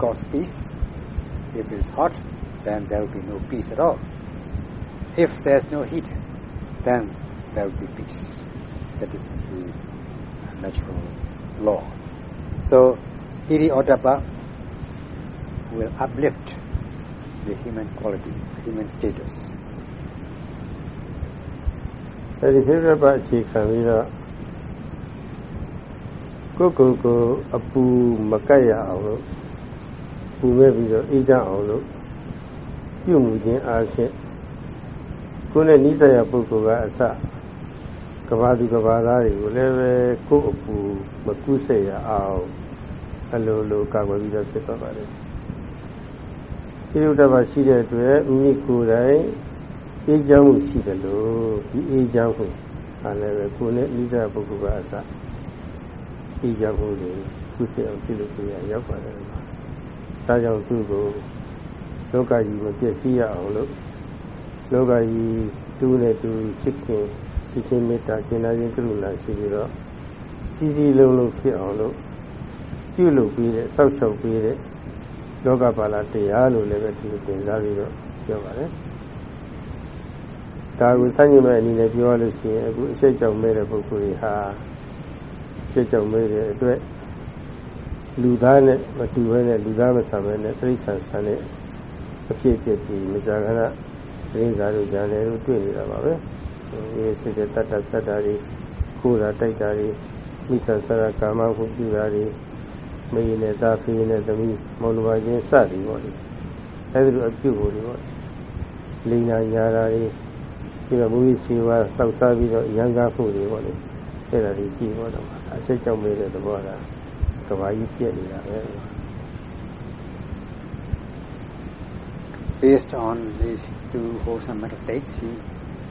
got peace. If it is hot, then there will be no peace at all. If there is no heat, then there will be peace. That is the natural law. So, Hiri Ottappa will uplift the human quality, human status. အဲဒီခေတ်ပတ်အခြေခံပြီးတော့ကိုယ့်ကိုယ်ကိုအပူမကက်ရအောင်လို့ ပူမဲ့ပြီးတော့အေးကြအောင်လို့ပြုမှုခြင်းအားဖြင့်ကိုယ်နဲ့နိစ္စရပုဂ္ဂိုလ်ကအစကဘာသူကဘာသားတွေကိုလည်းပဲကိုယ်အပူမကုစိတ်ရအောင်အလိုလိုကာကွယ်ပြီးတော့ဖြစ်သွားပါတယ်။ဒီလိုတပါရှိတဲ့အတွက်မိမိကိုယ်တိုင်အေးချမ်းမှုရှိတယ်လို့ဒီအေးချမ်းမှုအားလည်းပဲကိုယ်နဲ့နိစ္စရပုဂ္ဂိုလ်ကအစအေးချမ်းမှုတွေကုစိတ်အောင်ပြုလို့ပြရရောက်ပါတယ်။ ဒါကြောင့်သူ့ကိုလောကကြီးမပြည့်စည်ရအောင်လို့လောကကြီးတူးနဲ့တူချစ်ခင်ချစ်ချင်းမေတ္တာကျင်နာခြင်းကရုဏာရှိပြီးတော့စီစီလုံးလုံးဖြစ်အောင်လို့ပြုလုပ်ပြီးတဲ့စောက်ချောက်ပြီးတဲ့လောကပါဠိတရားလို့လည်းပဲဒီသင်စားပြီးတော့ပြောပါတယ်ဒါကိုစัญญမဲ့အနေနဲ့ပြောရလို့ရှိရင်အခုအရှိတ်ကြောင့်မဲ့တဲ့ပုဂ္ဂိုလ်တွေဟာအရှိတ်ကြောင့်မဲ့တဲ့အတွက် လူသားနဲ့မတူဘဲနဲ့လူသားမဆံဘဲနဲ့ပြိဿဆန်တဲ့အဖြစ်အပျက်ကြီးမကြာခဏသတင်းစာတို့ကြားလည်းတို့တွေ့နေတာပါပဲဒီစစ်တဲ့တတ်တတ်တတ်တာတွေခိုးတာတိုက်တာတွေမိစ္ဆာစရကာမဟုပြုတာတွေမေးနဲ့သားဖေးနဲ့သမီးမောင်လူပါချင်းစသည်ပေါ့လေအဲဒီလိုအပြုကိုတွေပေါ့လိန်နာညာတာတွေပြီးတော့မူကြီးစီဝါစောက်စားပြီးတော့ရန်ကားဖို့တွေပေါ့လေအဲ့ဒါတွေကြည့်တော့မှာအချက်ကြောင့်မေးတဲ့သဘောလား ကဘာကြီးပြက်နေတာပဲ based on these two wholesome meditates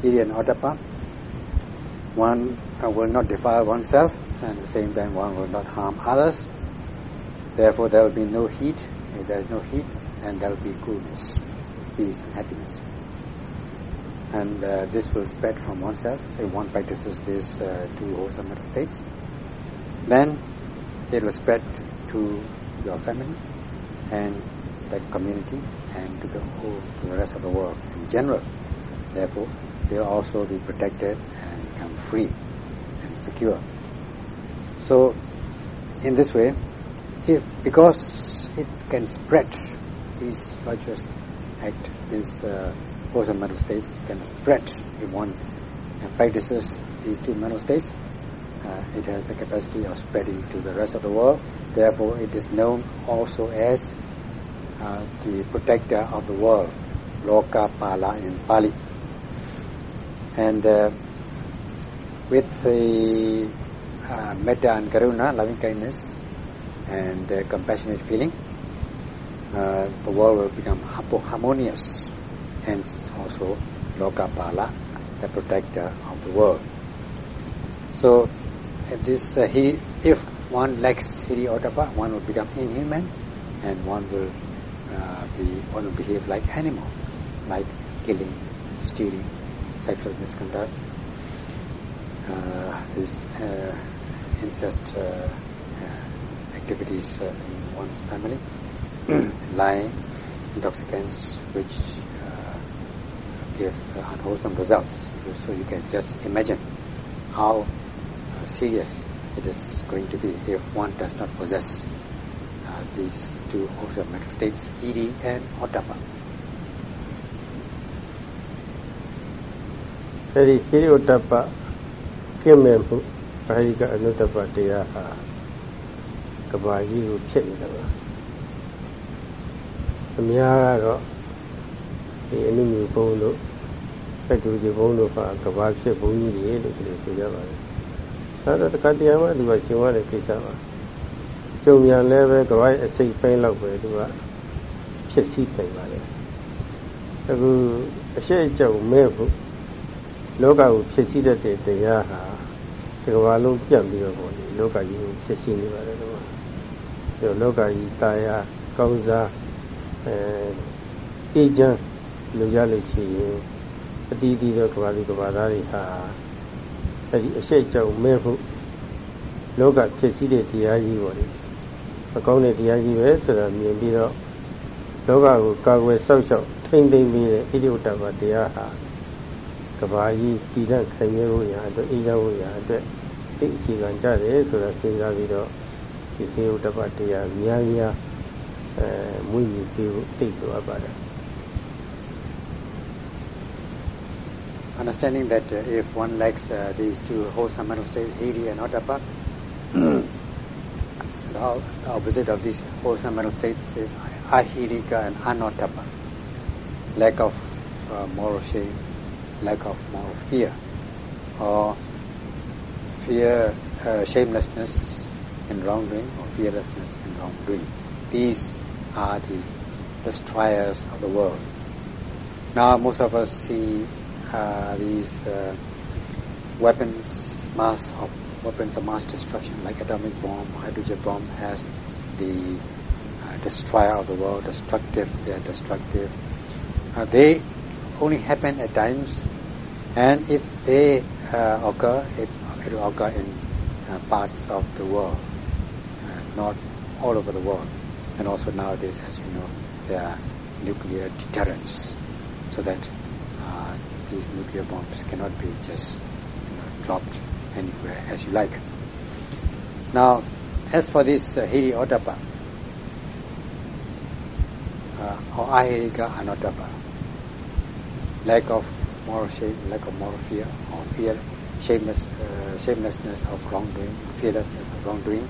he and Ottappa one uh, will not defile oneself and at the same time one will not harm others. Therefore there will be no heat. If there is no heat and there will be coolness peace and happiness. And uh, this will spread from oneself. If one practices these uh, two wholesome meditates then it will spread to your family and the community and to the whole, to the rest of the world in general. Therefore, they will also be protected and become free and secure. So, in this way, if because it can spread these virtuous act, these uh, wholesome mental states can spread if one practices these two mental states. Uh, it has the capacity of spreading to the rest of the world. Therefore, it is known also as uh, the protector of the world, Loka Pala in Pali. And uh, with the uh, metta and karuna, loving kindness, and uh, compassionate feeling, uh, the world will become harmonious. Hence, also Loka Pala, the protector of the world. So, this uh, he, if one lacks hiri ottappa, one will become inhuman, and one will uh, be one will behave like animal, like killing, stealing, sexual misconduct, uh, uh, incest uh, uh, activities in one's family, lying, intoxicants, which give unwholesome results. So you can just imagine how serious it is going to be if one does not possess uh, these two outer mental states, iri and ottappa. That is iri ottappa, kimmenfu, ahika anutapa teyaha, kabaji hu chit nidava. ဒါတော့တခါတည်းမှသူကကျုံရတဲ့ကိစ္စပါကျုံမြန်လည်းပဲကဘာရဲ့အစိတ်ပိုင်းလောက်ပဲသူကဖြစ်စည်းနိုင်ပါလေအခုအရှိအကျုံမဲ့ဖို့လောကကိုဖြစ်စည်းတတ်တဲ့တရားဟာဒီကဘာလုံးပြတ်ပြီးတော့ပေါ့လေလောကကြီးကိုဖြစ်စည်းနေပါတယ်ကွာဒီလောကကြီးတာယာကောင်းစားအဲအေးချမ်းလူရလို့ရှိရင်အတီးတီးသောကဘာလူကဘာသားတွေဟာ အဲ့ဒီအရှိတ်ကြောင့်မဲဖို့လောကဖြစ်စည်းတဲ့တရားကြီးပေါ့လေအကောင်းတဲ့တရားကြီးပဲဆိုတာမြင်ပြီးတော့လောကကိုကာကွယ်စောင့်ရှောက်ထိမ့်သိမ့်ပြီးတဲ့ဣတိဝတ္တမတရားဟာကဘာကြီးတည်တဲ့ခိုင်မြဲဖို့ရာအတွက်အေးချမ်းဖို့ရာအတွက်သိအခြေခံကြတယ်ဆိုတာစဉ်းစားပြီးတော့ဒီသေဝတ္တပတရားများများအဲမွေးမြူပြီးသိလိုအပ်ပါတယ် understanding that uh, if one lacks uh, these two wholesome mental states, hiri and ottappa, the opposite of these wholesome mental states is ahirika and anottappa, lack of uh, moral shame, lack of moral fear, or fear, uh, shamelessness in wrongdoing, or fearlessness in wrongdoing. These are the destroyers of the world. Now most of us see uh, these uh, weapons, mass of weapons of mass destruction, like atomic bomb, hydrogen bomb, has the uh, destroyer of the world, destructive. They are destructive. Uh, they only happen at times, and if they uh, occur, it, it will occur in uh, parts of the world, not all over the world. And also nowadays, as you know, there are nuclear deterrents, so that these nuclear bombs cannot be just you know, dropped anywhere as you like. Now, as for this uh, Hiri Ottappa, uh, or Ahirika Anottappa, lack of moral shame, lack of moral fear, or fear, shameless, uh, shamelessness of wrongdoing, fearlessness of wrongdoing,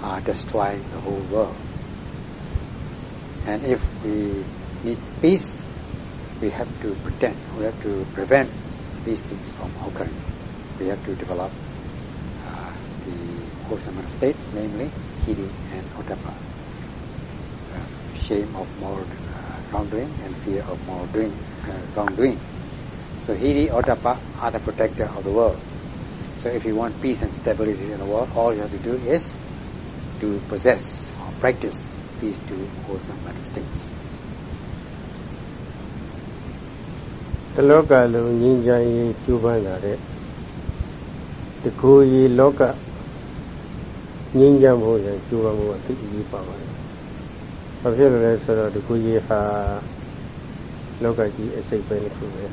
are destroying the whole world. And if we need peace, we have to pretend, we have to prevent these things from occurring. We have to develop uh, the wholesome states, namely hiri and ottappa. uh, shame of moral uh, wrongdoing and fear of moral doing, uh, wrongdoing. So hiri, otapa are the protector of the world. So if you want peace and stability in the world, all you have to do is to possess or practice these two wholesome states. တလောကလုံးငြိမ်းချမ်းရေးကျူးပန်းလာတဲ့တကူကြီးလောကငြိမ်းချမ်းဖို့ရကျူးပန်းမှုအသိအကြီးပါပါတယ်။ဘာဖြစ်လို့လဲဆိုတော့တကူကြီးဟာလောကကြီးအစိတ်ပဲတစ်ခုပဲ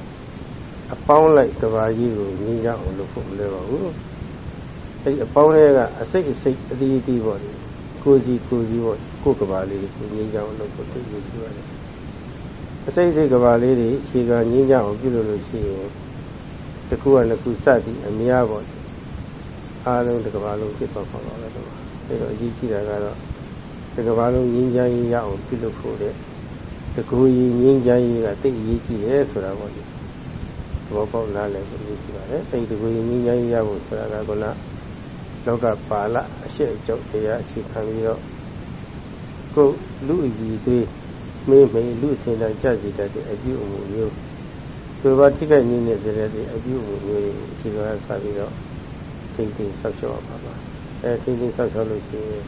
။အပေါင်းလိုက်ကဘာကြီးကိုငြိမ်းချမ်းအောင်လုပ်ဖို့မလွယ်ပါဘူး။အဲ့အပေါင်းတွေကအစိတ်အစိတ်အသီးအသီးပေါ့လေ။ကိုကြီးကိုကြီးပေါ့ကိုကဘာလေးကိုငြိမ်းချမ်းအောင်လုပ်ဖို့သိရကြရတယ်။ အစိတ်စိတ်ကဘာလေးတွေခြေကငင်းကြအောင်ပြုလုပ်လို့ရှိရင်တစ်ခုကနှစ်ခုစသည်အများပေါ့အားလုံးတစ်ကဘာလုံးဖြစ်သွားပါတော့တယ်တော့အဲတော့အကြီးကြီးတာကတော့တစ်ကဘာလုံးငင်းချမ်းရေးရအောင်ပြုလုပ်ဖို့တဲ့တကူကြီးငင်းချမ်းရေးကတိတ်အရေးကြီးတယ်ဆိုတာပေါ့ဒီဘောပေါက်လာလဲကိုရေးရှိပါတယ်တိတ်တကူကြီးငင်းချမ်းရေးရဖို့ဆိုတာကကလောကပါဠအရှိအကျုပ်တရားအခြေခံပြီးတော့ကိုလူအကြီးသေး မင်းမိန်လူစင်တန်ကြစီတတ်တဲ့အပြုအမူမျိုးသူဘာထိခိုက်နေတဲ့တဲ့အပြုအမူမျိုးတွေအခြေခံဆက်ပြီးတော့သိသိဆောက်ရှောက်ပါပါအဲသိသိဆောက်ရှောက်လို့ရှိရင်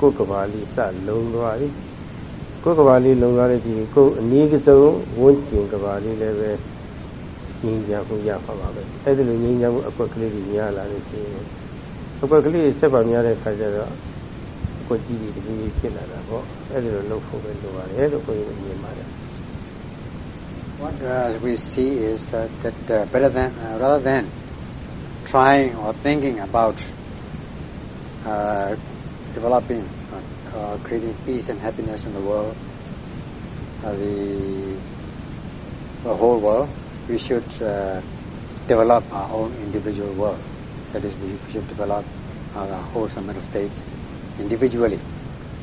ကိုယ်ကဘာလေးစလုံသွားပြီကိုယ်ကဘာလေးလုံသွားတဲ့ဒီကိုယ်အနည်းကဆုံးဝန်းကျင်ကဘာလေးလည်းပဲငြိမ်းချမ်းမှုရပါပါပဲအဲဒီလိုငြိမ်းချမ်းမှုအကွက်ကလေးကြီးများလာလို့ရှိရင်အကွက်ကလေးဆက်ပါများတဲ့ခါကျတော့ ကိုကြည့်ပြီးတကယ်ဖြစ်လာတာပေါ့အဲ့ဒီလိုလုပ်ဖို့ပဲလိုပါတယ်လို့ကိုယ်မြင်ပါတယ် What uh, we see is that, that uh, better than uh, rather than trying or thinking about uh, developing uh, creating peace and happiness in the world, uh, the, the whole world, we should develop our own individual world. That is, we should develop our wholesome mental states individually,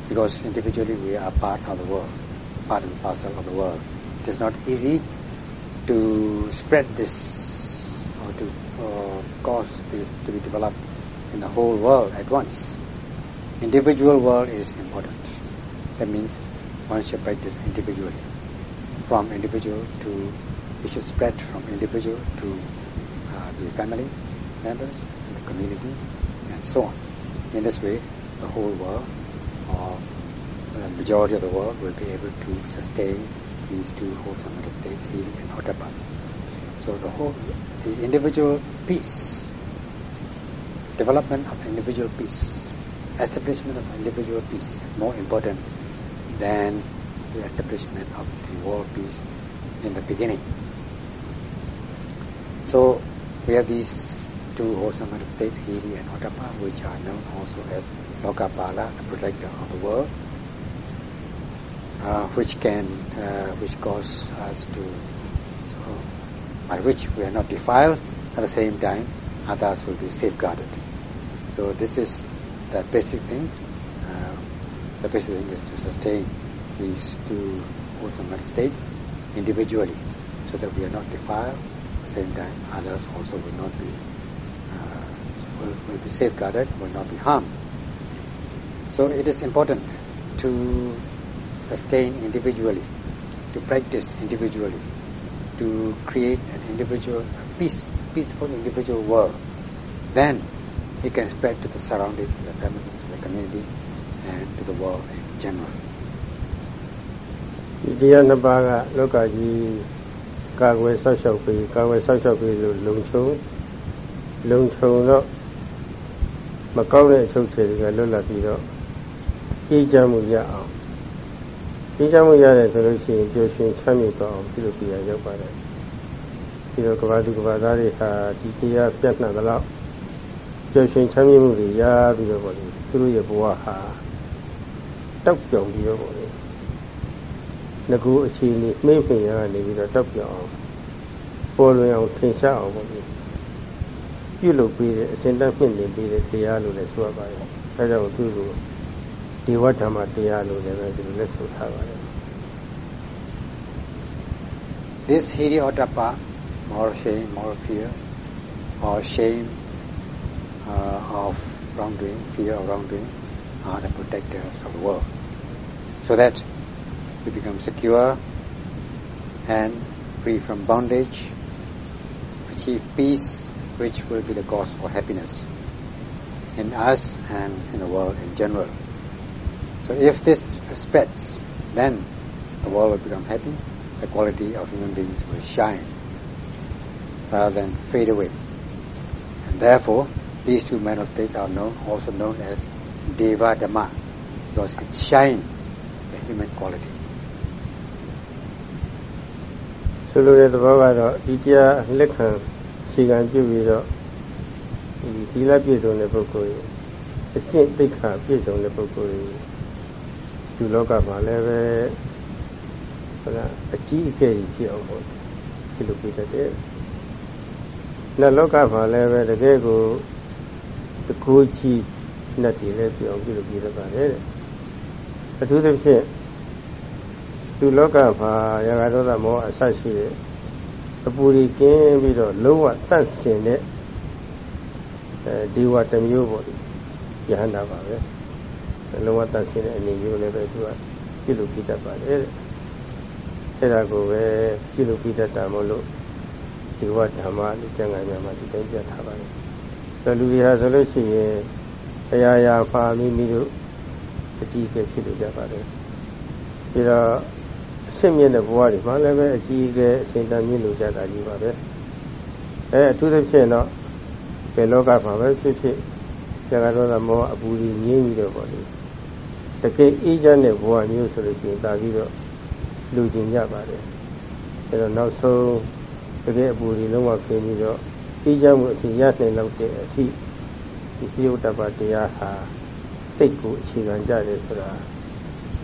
because individually we are part of the world, part and parcel of the world. It is not easy to spread this or to uh, cause this to be developed in the whole world at once. Individual world is important. That means one should practice individually. From individual to, we should spread from individual to uh, the family members, the community, and so on. In this way, the whole world or the majority of the world will be able to sustain these two wholesome states, hiri and ottappa. So the whole, the individual peace, development of individual peace establishment of individual peace is more important than the establishment of the world peace in the beginning. So we have these two wholesome states, Hiri and Ottappa, which are known also as Lokapala, the protector of the world, uh, which can, uh, which cause us to, so, by which we are not defiled, at the same time, others will be safeguarded. So this is the basic thing. Uh, the basic thing is to sustain these two wholesome states individually, so that we are not defiled. At the same time, others also will not be uh, will, will be safeguarded, will not be harmed. So it is important to sustain individually, to practice individually, to create an individual peace, peaceful individual world. Then it can spread to the surrounding, to the family, to the community, and to the world in general. ဒီတရားနှစ်ပါးကလောကကြီးကာကွယ်ဆောက်ရှောက်ပြီးကာကွယ်ဆောက်ရှောက်ပြီးလို့လုံချုံလုံချုံတော့မကောင်းတဲ့အချုပ်ချယ်တွေကလွတ်လပ်ပြီးတော့ အေးချမ်းမှုရအောင်အေးချမ်းမှုရတယ်ဆိုလို့ရှိရင်ပျော်ရွှင်ချမ်းမြေ့တော့အောင်ပြုလုပ်ပြရရောက်ပါတယ်ပြီးတော့ကဘာသူကဘာသားတွေဟာဒီတရားပြတ်နှံသလောက်ပျော်ရွှင်ချမ်းမြေ့မှုတွေရပြီးတော့ပေါ့လေသူတို့ရဲ့ဘဝဟာတောက်ပြောင်ပြီးတော့ပေါ့လေငကူအခြေအနေမှိမ့်ဖိန်ရကနေပြီးတော့တောက်ပြောင်အောင်ပေါ်လွင်အောင်ထင်ရှားအောင်ပေါ့လေပြုလုပ်ပြီးတဲ့အစဉ်တန်းမြင့်နေပြီးတဲ့တရားလို့လည်းဆိုရပါတယ်အဲကြောင့်သူ့ကို ဒီဝတ္ထမှာတရားလို့လည်းပဲဒီလိုလက်ဆိုထားပါတယ် This hiriottappa more shame more fear or shame uh, of wrongdoing, fear of wrongdoing are the protectors of the world. So that we become secure and free from bondage, achieve peace which will be the cause for happiness in us and in the world in general. So if this spreads, then the world will become happy, the quality of human beings will shine rather than fade away. And therefore, these two mental states are known, also known as Deva Dhamma, because it shines the human quality. ဆိုလိုတဲ့သဘောကတော့ဒီတရားလက်ခံခြေခံပြုပြီးတော့ဒီသီလပြည့်စုံတဲ့ပုဂ္ဂိုလ်ရဲ့အကျင့်သိက္ခာပြည့်စုံတဲ့ပုဂ္ဂိုလ်ရဲ့ ဒီလောကမှာလည်းပဲဟိုလားအကြီးအကျယ်ကြီးဖြစ်အောင်ပေါ့ဒီလိုပြတတ်တယ်။နတ်လောကမှာလည်းပဲတကယ်ကိုတကူကြီးနတ်တွေလည်းပြောင်းပြီးလို့ပြတတ်ပါတယ်တဲ့အထူးသဖြင့်သူလောကမှာရာဂဒေါသမောအဆရှိတဲ့အပူရီကင်းပြီးတော့လုံးဝတန့်စင်တဲ့အဲဒီဝတမျိုးပေါ့ဒီယဟန္တာပါပဲ လုံးဝတန့်စင်တဲ့အနေမျိုးလည်းပဲသူကပြုလုပ်ပြတတ်ပါတယ်တဲ့အဲ့ဒါကိုပဲပြုလုပ်ပြတတ်တာမို့လို့ဒီဝဓမ္မလို့ကျမ်းဂန်များမှာဒီတိုင်းပြထားပါတယ်ဒါလူတွေဟာဆိုလို့ရှိရင်အရာရာဖာမိမိတို့အကြီးအကဲဖြစ်လို့ကြပါတယ်ပြီးတော့အစ်မြင့်တဲ့ဘဝတွေမှလည်းပဲအကြီးအကဲအစဉ်တန်မြင့်လို့ကြတာကြီးပါပဲအဲအထူးသဖြင့်တော့ဘယ်လောကမှာပဲဖြစ်ဖြစ်ဇဂရောသမောအပူကြီးငြင်းပြီးတော့ပေါ့လေ တကယ်အေးချမ်းတဲ့ဘဝမျိုးဆိုလို့ရှိရင်တာပြီးတော့လူကျင်ကြပါတယ်အဲတော့နောက်ဆုံးတကယ်အပူကြီးလုံးဝခင်းပြီးတော့အေးချမ်းမှုအထင်ရနိုင်တော့တဲ့အထိဒီပြုတ်တပတရားဟာစိတ်ကိုအခြေခံကြတယ်ဆိုတာ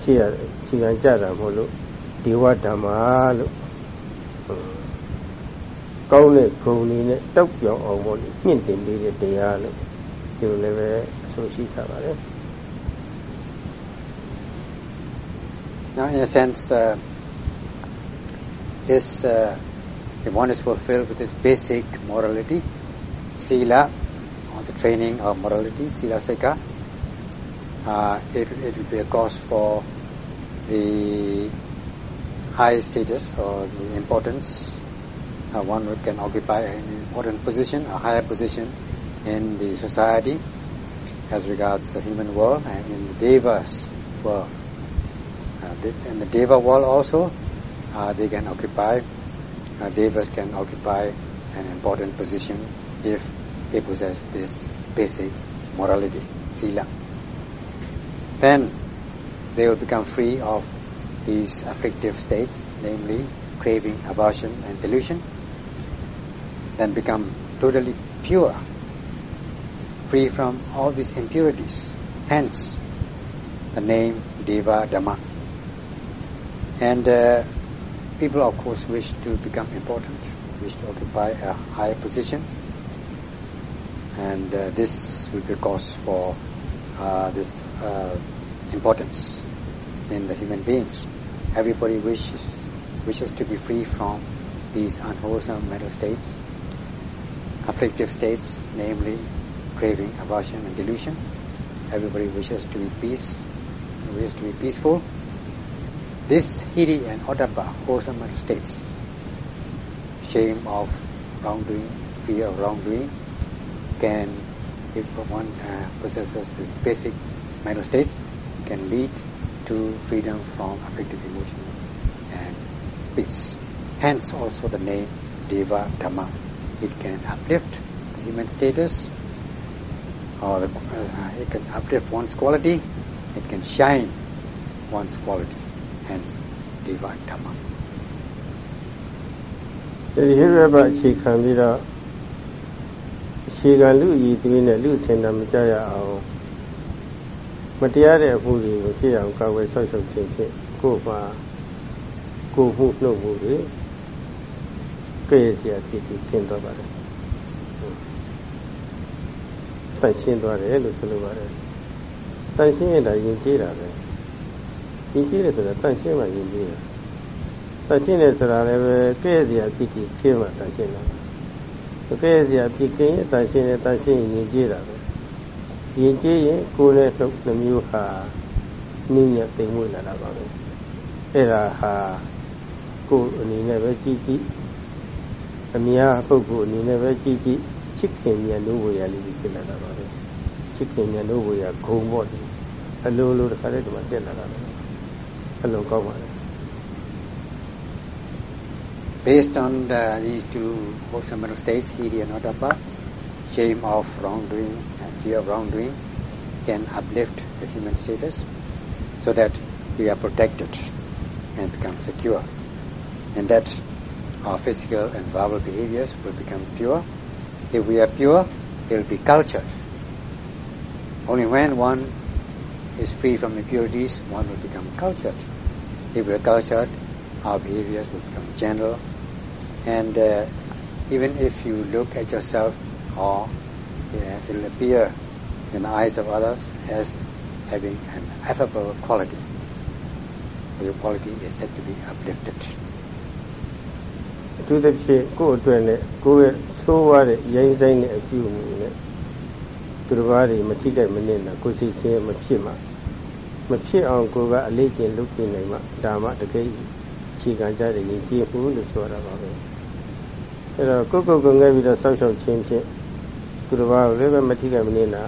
ရှိရအခြေခံကြတာမဟုတ်လို့ဒီဝဓမ္မလို့ကောင်းတဲ့ဂုဏ်တွေနဲ့တောက်ပြောင်အောင်ပေါ့လေမြင့်တင်ပေးတဲ့တရားလို့ဒီလိုလည်းပဲအဆိုရှိထားပါတ In a sense, uh, this uh, if one is fulfilled with this basic morality, sila, or the training of morality, sila seka, uh, it, it will be a cause for the high status or the importance. Uh, one can occupy an important position, a higher position in the society as regards the human world and in the Deva's world. Uh, in the Deva world also, uh, they can occupy, uh, Devas can occupy an important position if they possess this basic morality, sila. then they will become free of these afflictive states, namely craving, aversion, and delusion, then become totally pure, free from all these impurities. Hence, the name Deva Dhamma. And uh, people, of course, wish to become important, wish to occupy a higher position, and uh, this will be a cause for uh, this uh, importance in the human beings. Everybody wishes wishes to be free from these unwholesome mental states, afflictive states, namely craving, aversion, and delusion. Everybody wishes to be peace, wishes to be peaceful. This hiri and ottappa, wholesome states, shame of wrongdoing, fear of wrongdoing, can, if one uh, possesses this basic mental states, can lead to freedom from afflictive emotions and peace. Hence also the name Deva Dhamma. It can uplift the human status, or uh, it can uplift one's quality, it can shine one's quality. Hence Deva Dhamma. ဒီဟိရဘအခြေခံပြီးတော့အခြေခံလူရည်သွေးနဲ့လူစင်တာမကြရအောင်မတရားတဲ့အမှုတွေကိုဖြစ်အောင်ကာဝယ်ဆောက်ရှုပ်ခြင်းဖြင့်ကိုယ်မှာကိုယ်မှုနှုတ်မှုတွေကဲ့ရဲ့စရာဖြစ်ပြီးရှင်းသွားပါတယ်။ဆက်ရှင်းသွားတယ်လို့ဆိုလိုပါတယ်။တန်ရှင်းရတာယဉ်ကျေးတာပဲ။ ယဉ်ကျေးတယ်ဆိုတာတန်ရှင်းမှယဉ်ကျေးတာ။တန်ရှင်းတယ်ဆိုတာလည်းပဲကဲ့ရဲ့စရာဖြစ်ပြီးရှင်းမှတန်ရှင်းတာ။ကဲ့ရဲ့စရာဖြစ်ခြင်းတန်ရှင်းတယ်တန်ရှင်းရင်ယဉ်ကျေးတာပဲ။ယဉ်ကျေးရင်ကိုယ်နဲ့နှုတ်နှမျိုးဟာနည်းနဲ့သိမ်မွေ့လာတာပါပဲ။အဲ့ဒါဟာကိုယ်အနေနဲ့ပဲကြည့်ကြည့်အများပုဂ္ဂိုလ်အနေနဲ့ပဲကြည့်ကြည့်ချစ်ခင်မြတ်လို့ဝေရလေးဖြစ်လာတာပါပဲချစ်ခင်မြတ်လို့ဝေရဂုံပေါ့ဒီအလိုလိုတစ်ခါတည်းဒီမှာတက်လာတာပဲ fellow governors. Based on the, these two wholesome states, Hiri and Ottappa, shame of wrongdoing and fear of wrongdoing can uplift the human status so that we are protected and become secure. And that our physical and verbal behaviors will become pure. If we are pure, it will be cultured. Only when one is free from impurities, one will become cultured. If we are cultured, our behaviors will become gentle. And uh, even if you look at yourself, or yeah, it will appear in the eyes of others as having an affable quality. Your quality is said to be uplifted. အထူးသဖြင့်ကိုယ့်အတွက်နဲ့ကိုယ့်ရဲ့သိုးဝါတဲ့ရိုင်းဆိုင်တဲ့အပြုအမူနဲ့ သူတစ်ပါးတွေမထိခိုက်မနစ်နာကိုယ်စိတ်ဆင်းရဲမဖြစ်မှမဖြစ်အောင်ကိုယ်ကအလေးကျင့်လုပ်ပြနိုင်မှဒါမှတကယ်ခြေခံကြတဲ့ရင်ကြည်မှုလို့ဆိုရတာပါပဲအဲတော့ကိုယ့်ကိုယ်ကိုငဲပြီးတော့ဆောက်ရှောက်ခြင်းဖြင့်သူတစ်ပါးကိုလည်းပဲမထိခိုက်မနစ်နာ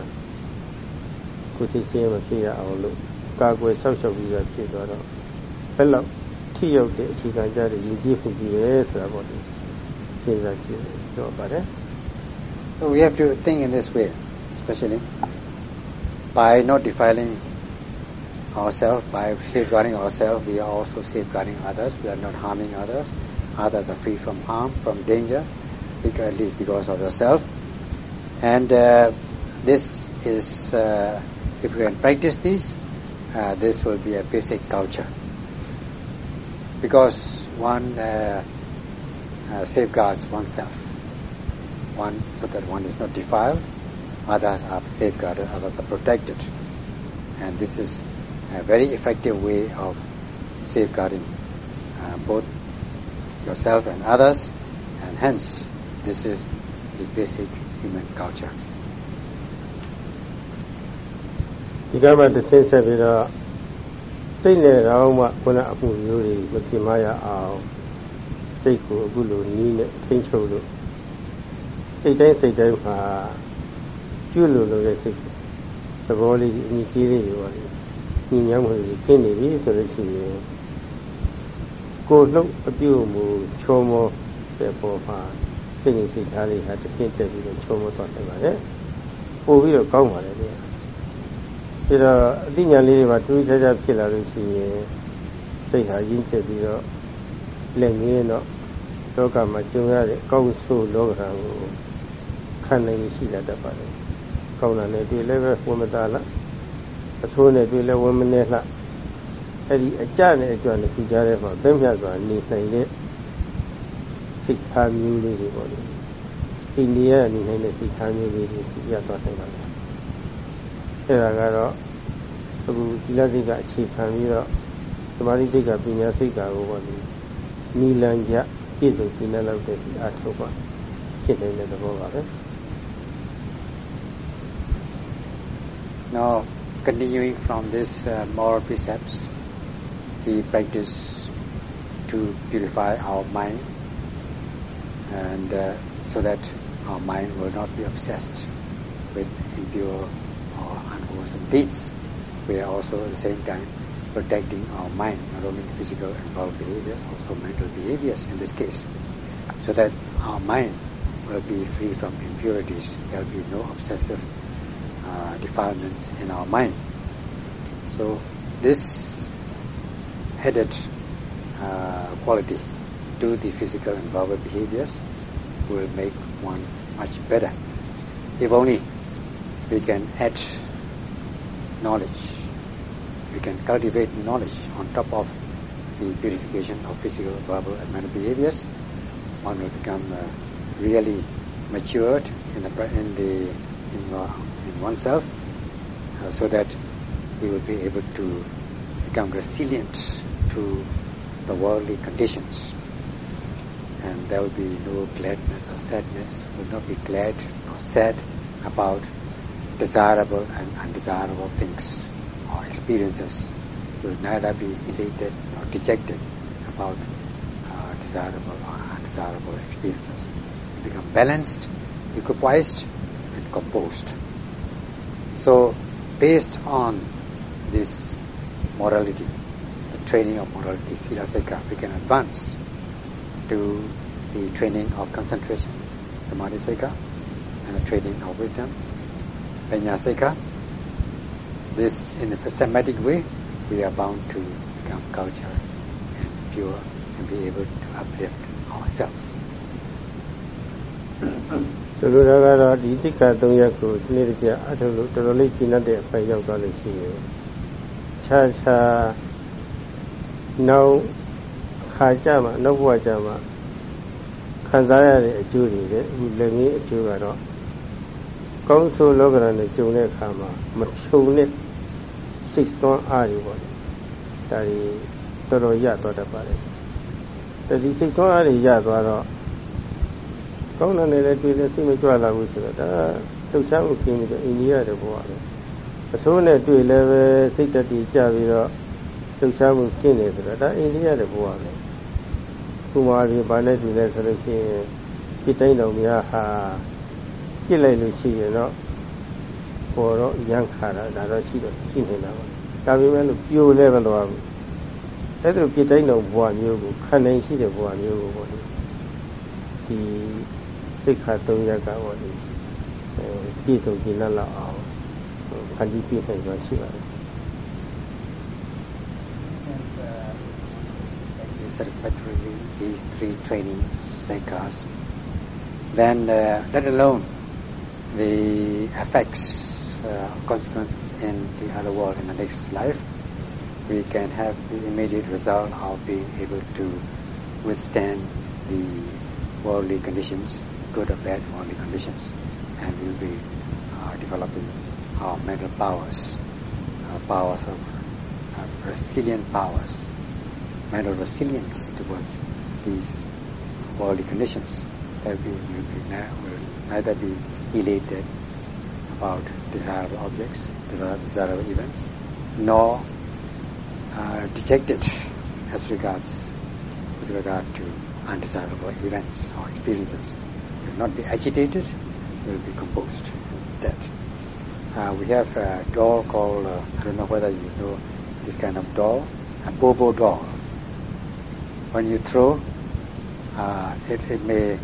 ကိုယ်စိတ်ဆင်းရဲမဖြစ်ရအောင်လို့ကာကွယ်ဆောက်ရှောက်ပြီးတော့ဖြစ်သွားတော့ဘယ်လောက်ထိရောက်တဲ့အခြေခံကြတဲ့ရည်ကြီးမှုကြီးပဲဆိုတာပေါ့ဒီစဉ်းစားကြည့်တော့ပါတယ် So we have to think in this way, especially by not defiling ourselves, by safeguarding ourselves, we are also safeguarding others. We are not harming others. Others are free from harm, from danger, at least because of yourself. And uh, this is, uh, if we can practice this, uh, this will be a basic culture. Because one uh, uh, safeguards oneself, one so that one is not defiled, others are safeguarded, others are protected. And this is a very effective way of safeguarding uh, both yourself and others, and hence this is the basic human culture. ဒီကမှတစ်ဆင်းဆက်ပြီးတော့စိတ်နဲ့တော့မှခုနအမှုမျိုးတွေမဖြစ်မရအောင်စိတ်ကိုအခုလိုနီးနဲ့ထိမ့်ချုပ်လို့စိတ်တိုင်းစိတ်တိုင်းမှာ ကျွလို့လို့တဲ့စိတ်သဘောလေးအညီကြီးလေးတွေပါလေညီညွတ်မှုတွေဖြစ်နေပြီဆိုလို့ရှိရင်ကိုယ်လှုပ်အပြုတ်မှုချောမောတဲ့ပေါ်မှာစိတ်နဲ့စိတ်ထားလေးဟာတစ်ဆင့်တက်ပြီးတော့ချောမောသွားတယ်ပါလေပို့ပြီးတော့ကောင်းပါလေဗျာပြီးတော့အသိဉာဏ်လေးတွေမှာတူးခြားခြားဖြစ်လာလို့ရှိရင်စိတ်ဟာရင်းချက်ပြီးတော့လက်ငင်းတော့လောကမှာကျုံရတဲ့ကောင်းဆိုးလောကဓာတ်ကိုခံနိုင်ရှိလာတတ်ပါတယ် ကောင်းတာနဲ့တွေ့လည်းပဲဝမသားလားအဆိုးနဲ့တွေ့လည်းဝမနေလားအဲ့ဒီအကြနဲ့အကြွနဲ့ကြည့်ကြတဲ့မှာပြင်းပြစွာနေနိုင်တဲ့စိတ်ထားမျိုးလေးတွေပေါ့လေအိန္ဒိယအနေနဲ့စိတ်ထားမျိုးလေးတွေပြသွားနိုင်ပါတယ်အဲ့ဒါကတော့အခုဒီလစိတ်ကအခြေခံပြီးတော့သမာဓိစိတ်ကပညာစိတ်ကကိုပေါ့လေနီလန်ကြပြည့်စုံပြည့်နေလောက်တဲ့ဒီအထုပ်ပါဖြစ်နေတဲ့သဘောပါပဲ Now, continuing from this uh, moral precepts, we practice to purify our mind, and uh, so that our mind will not be obsessed with impure or unwholesome deeds. We are also at the same time protecting our mind, not only physical and moral behaviors, also mental behaviors in this case, so that our mind will be free from impurities. There will be no obsessive uh, defilements in our mind. So this headed uh, quality to the physical and verbal behaviors will make one much better. If only we can add knowledge, we can cultivate knowledge on top of the purification of physical, verbal, and mental behaviors, one will become uh, really matured in the in the in, uh, in oneself, uh, so that we will be able to become resilient to the worldly conditions, and there will be no gladness or sadness. Will not be glad or sad about desirable and undesirable things or experiences. Will neither be elated or dejected about uh, desirable or undesirable experiences. Become balanced, equipoised, and composed. So, based on this morality, the training of morality, Sila Seka, we can advance to the training of concentration, Samadhi Seka, and the training of wisdom, Panya Seka. This, in a systematic way, we are bound to become cultured and pure and be able to uplift ourselves. ဆိုလိုတာကတော့ဒီသိက္ခာ၃ရပ်ကိုဒီနေ့တည်းအထုလို့တော်တော်လေးကျင့်တတ်တဲ့အပိုင်းရောက်သွားလို့ရှိရင်ခြားခြားနောက်ခါကြမှာနောက်ဘဝကြမှာခံစားရတဲ့အကျိုးတွေလေအခုလည်းငင်းအကျိုးကတော့ကောင်းဆိုးလောကရန်နဲ့ကြုံတဲ့အခါမှာမချုံနဲ့စိတ်သွမ်းအားတွေပေါ့ဒါတွေတော်တော်ရသွားတတ်ပါတယ်ဒီစိတ်သွမ်းအားတွေရသွားတော့ ကောင်းတဲ့နဲ့လည်းတွေ့လည်းစိတ်မကြွလာဘူးဆိုတော့ဒါလှုပ်ရှားမှုခင်းပြီးတော့အိန္ဒိယတဲ့ဘဝပဲအဆိုးနဲ့တွေ့လည်းပဲစိတ်တတိကြပြီးတော့လှုပ်ရှားမှုခင်းနေဆိုတော့ဒါအိန္ဒိယတဲ့ဘဝပဲခုမှဒီဘာနဲ့တွေ့လဲဆိုလို့ရှိရင်ပြစ်တိုင်းတော်များဟာပြစ်လိုက်လို့ရှိရင်တော့ပေါ်တော့ရန်ခါတာဒါတော့ရှိတော့ရှိနေတာပါဒါပေမဲ့လို့ပြိုလဲမသွားဘူးအဲ့ဒါပြစ်တိုင်းတော်ဘဝမျိုးကိုခံနိုင်ရှိတဲ့ဘဝမျိုးကိုပေါ့ဒီ Uh, these three training sekas, then uh, let alone the effects, uh, consequences in the other world in the next life, we can have the immediate result of being able to withstand the worldly conditions good or bad worldly conditions, and we'll be uh, developing our mental powers, uh, powers of uh, resilient powers, mental resilience towards these worldly conditions. That we will, be, will neither be elated about desirable objects, desirable events, nor uh, dejected as regards with regard to undesirable events or experiences. Not be agitated, will be composed instead. Uh, we have a doll called, uh, I don't know whether you know this kind of doll, a Bobo doll. When you throw, uh, it, it may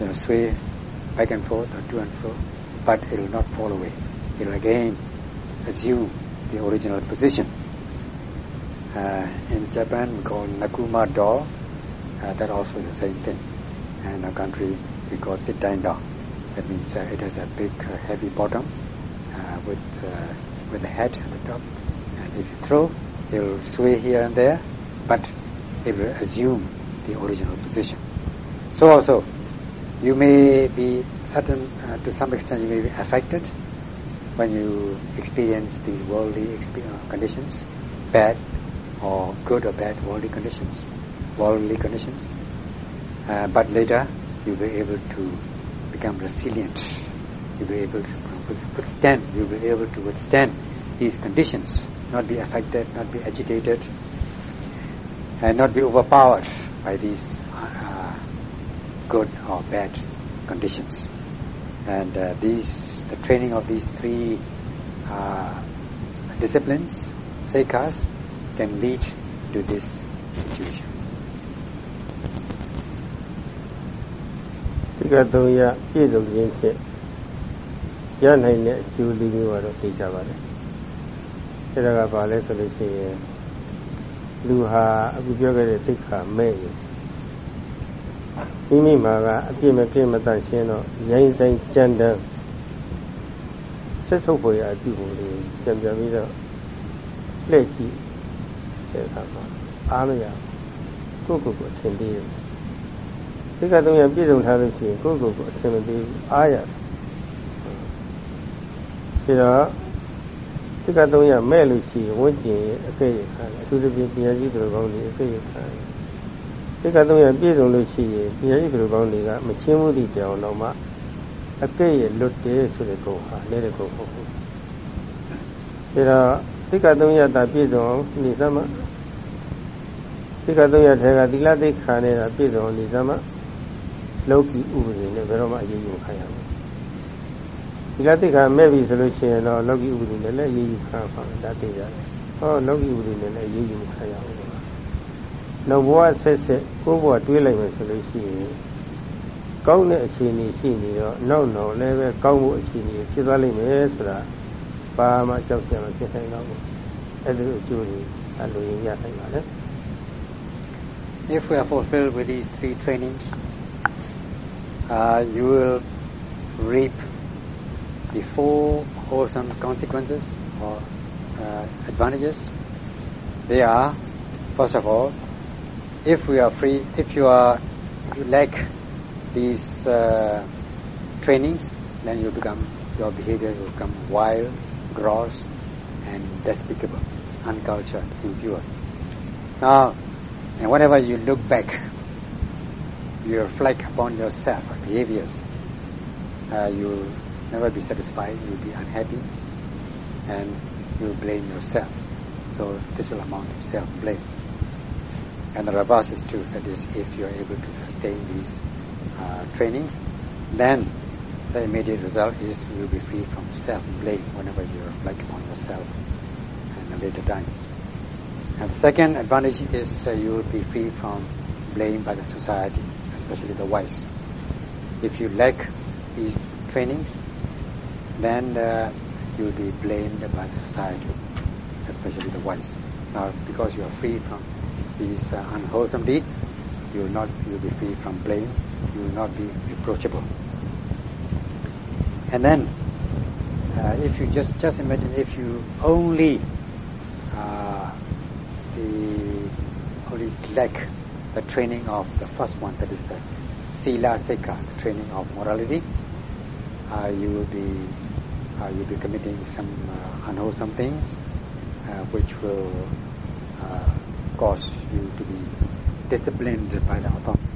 you know, sway back and forth or to and fro, but it will not fall away. It will again assume the original position. Uh, in Japan, we call Daruma doll. Uh, that also is the same thing. And our country, we call Titainda. That means uh, it has a big, uh, heavy bottom uh, with with a head at the top. And if you throw, it will sway here and there, but it will assume the original position. So also, you may be certain, uh, to some extent, you may be affected when you experience these worldly uh, conditions, bad or good or bad worldly conditions, worldly conditions. Uh, but later, you'll be able to become resilient. You'll be able to withstand. You'll be able to withstand these conditions, not be affected, not be agitated, and not be overpowered by these uh, good or bad conditions. And uh, these, the training of these three uh, disciplines, sekas, can lead to this situation. ဒီကသုံးရပြည့်စုံခြင်းဖြင့်ရနိုင်တဲ့အကျိုးလေးမျိုးကတော့သိကြပါတယ်။အဲဒါကဘာလဲဆိုလို့ရှိရင်လူဟာအခုပြောခဲ့တဲ့သိက္ခာမဲ့ရင်မိမိမှာကအပြည့်မပြည့်မတတ်ရှင်းတော့ရိုင်းဆိုင်ကြမ်းတမ်းဆက်ဆုပ်ပေါ်ရအပြုပုံလေးပြန်ပြန်ပြီးတော့လှည့်ကြည့်တဲ့အခါမှာအားမရကိုယ့်ကိုယ်ကိုအထင်သေးတယ် သိက္ခာသုံးရပြည့်စုံထားလို့ရှိရင်ကိုယ့်ကိုယ်ကိုအထင်မသေးဘူးအားရတယ်ဒါတော့သိက္ခာသုံးရမဲ့လို့ရှိရင်ဝိကျင်အကဲ့ရခံတယ်အထူးသဖြင့်တရားကြီးတို့ကောင်းကြီးအကဲ့ရခံတယ်သိက္ခာသုံးရပြည့်စုံလို့ရှိရင်တရားကြီးတို့ကောင်းတွေကမချင်းမှုသည့်ကြောင်တော့မှအကဲ့ရလွတ်တယ်ဆိုတဲ့ကုံဟာလည်းကုံဟုတ်ဘူးဒါတော့သိက္ခာသုံးရတာပြည့်စုံအောင်နေသမသိက္ခာသုံးရထဲကသီလသိက္ခာနဲ့ပြည့်စုံအောင်နေသမ လောကီဥပဒေနဲ့ဘယ်တော့မှအရေးယူခံရမှာဒီလားတိခါမဲ့ပြီဆိုလို့ရှိရင်တော့လောကီဥပဒေနဲ့လည်းအရေးယူခံပါမယ်ဒါသိရတယ်ဟောလောကီဥပဒေနဲ့လည်းအရေးယူခံရအောင်နောက်ဘဝဆက်ဆက်ကိုယ့်ဘဝတွေးလိုက်မယ်ဆိုလို့ရှိရင်ကောင်းတဲ့အခြေအနေရှိနေတော့နောက်နောက်လည်းပဲကောင်းဖို့အခြေအနေဖြစ်သွားလိမ့်မယ်ဆိုတာဘာမှကြောက်ကြမဖြစ်နိုင်တော့ဘူးအဲ့ဒီအကျိုးတွေအလိုရင်းရနိုင်ပါလေ If we are fulfilled with these three trainings, uh, you will reap the four wholesome consequences or uh, advantages. They are, first of all, if we are free, if you are, you lack these uh, trainings, then you become, your behavior will become wild, gross, and despicable, uncultured, impure. Now, and whenever you look back, you reflect upon yourself, behaviors, uh, you never be satisfied, you'll be unhappy, and you'll blame yourself. So this will amount to self-blame. And the reverse is true, that is, if you're able to sustain these uh, trainings, then the immediate result is you'll be free from self-blame whenever you reflect upon yourself in a later time. And the second advantage is uh, you will be free from blame by the society, especially the wise. If you lack these trainings, then uh, you will be blamed by the society, especially the wise. Now, because you are free from these uh, unwholesome deeds, you will not you will be free from blame. You will not be reproachable. And then, uh, if you just just imagine if you only uh, the only lack the training of the first one, that is the sila seka, the training of morality, uh, you will be uh, you'll be committing some uh, unwholesome things uh, which will uh, cause you to be disciplined by the authority